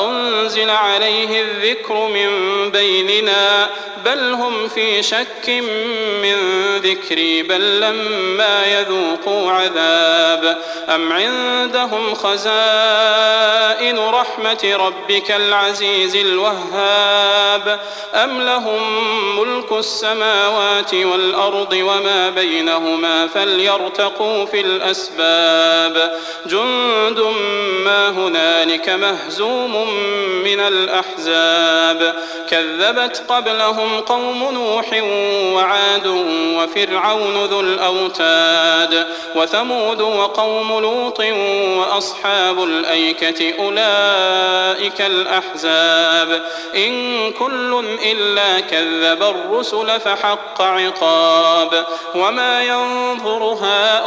أأنزل عليه الذكر من بيننا بل هم في شك من ذكري بل لما يذوقوا عذاب. أم عندهم خزائن رحمة ربك العزيز الوهاب؟ أم لهم ملك السماوات والأرض وما بينهما فليرتقوا في الأسباب. جند ما هنالك مهزوم من الأحزاب. كذبت قبلهم قوم نوح وعاد وفرعون ذو الأوتاد. وثمود وقوم لوط وأصحاب الأيكة أولئك الأحزاب. إن كل إلا كذب الرسل فحق عقاب وما ينظر هؤلاء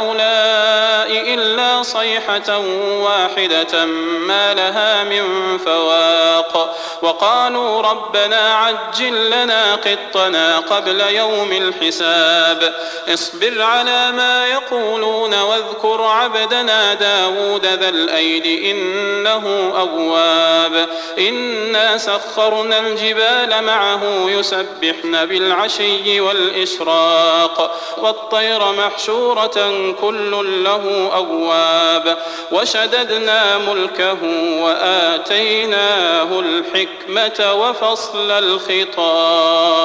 إلا صيحة واحدة ما لها من فواق. وقالوا ربنا عجل لنا قطنا قبل يوم الحساب. اصبر على ما يقولون واذكر عبدنا داود ذا الأيد إنه أواب. إنا سخرنا الجبال معه يسبحن بالعشي والإشراق. والطير محشورة كل له أواب وشددنا ملكه وآتيناه الحكمة وفصل الخطاب.